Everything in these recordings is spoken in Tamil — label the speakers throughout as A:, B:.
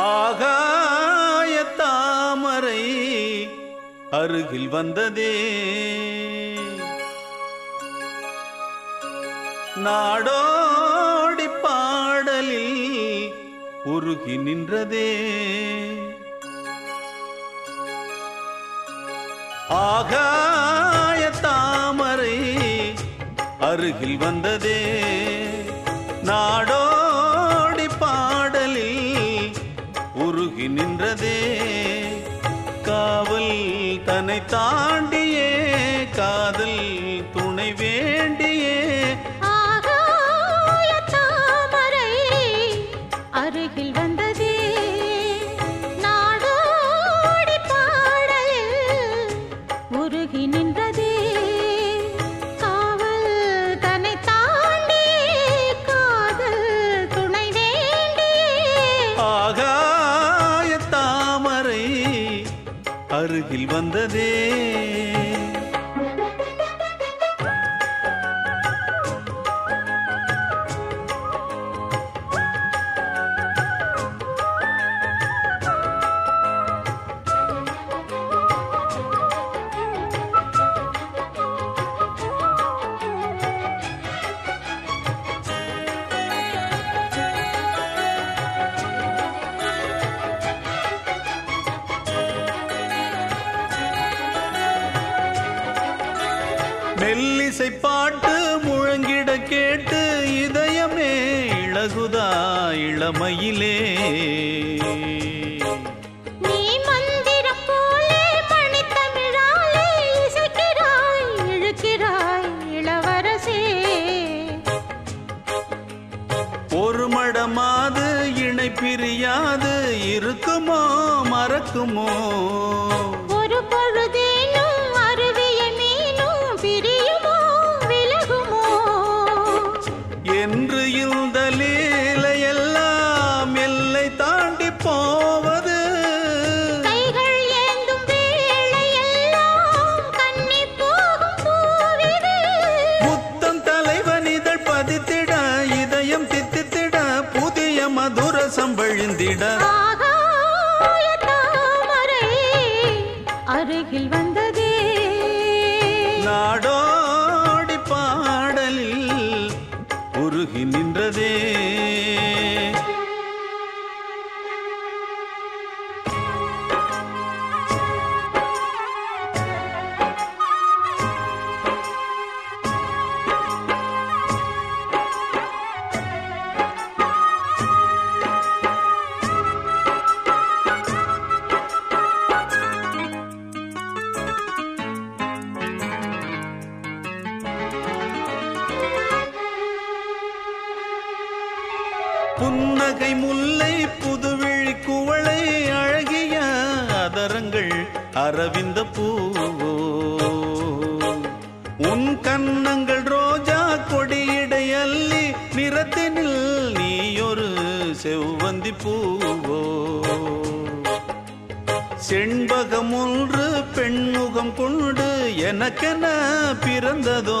A: ஆகாய தாமரை அருகில் வந்ததே. நாடோடி பாடலில் உருகி நின்றதே. ஆகாய தாமரை அருகில் வந்ததே. நாடோ தன்னை
B: தாண்டி
A: அருகில் வந்ததே. மெல்லிசை பாட்டு முழங்கிட கேட்டு இதயமே இழகுதா இளமையிலே. ஒரு மடமாது இணை பிரியாது இருக்குமோ மறக்குமோ? வழிந்திட புன்னகை முல்லை புதுவிழி குவளை அழகிய அதரங்கள் அரவிந்த பூ. உன் கன்னங்கள் ரோஜா கொடியிடை அள்ளி நிறத்தினில் நீயொரு செவ்வந்தி பூவோ செண்பகம் ஒன்று பெண்முகம் கொண்டு எனக்கென பிறந்ததோ?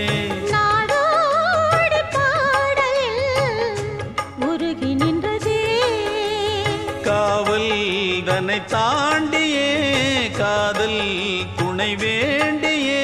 A: காவல் தன்னை தாண்டியே காதல் துணை வேண்டியே.